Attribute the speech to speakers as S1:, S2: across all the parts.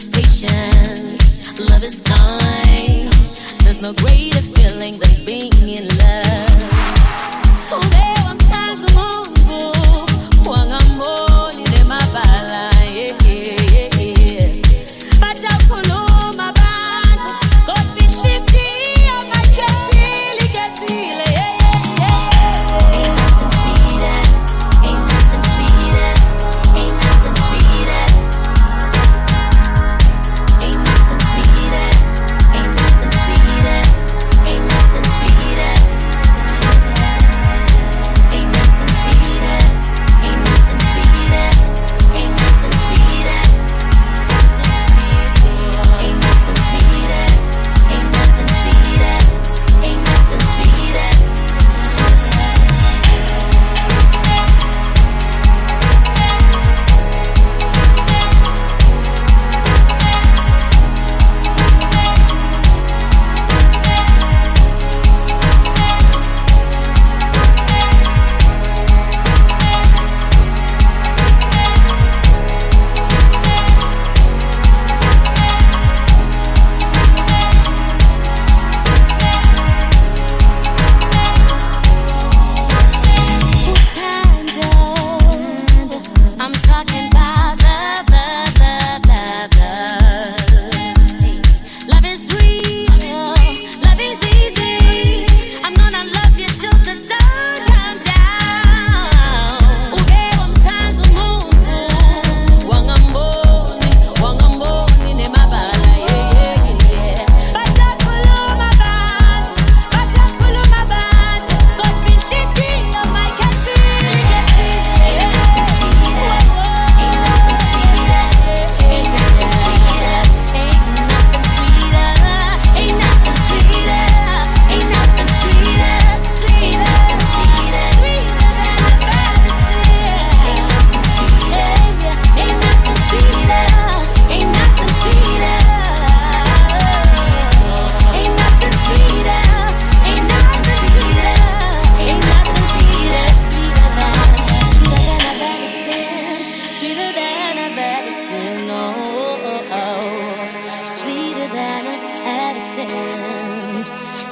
S1: is patient, love is kind. There's no greater feeling than being in love.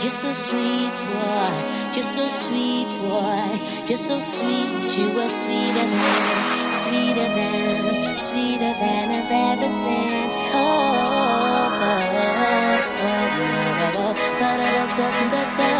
S1: You're so sweet, boy. You're so sweet, boy. You're so sweet. You are sweeter than, sweeter than, sweeter than I've ever seen. Oh, oh, oh, oh, oh, oh, oh, oh, oh, oh, oh.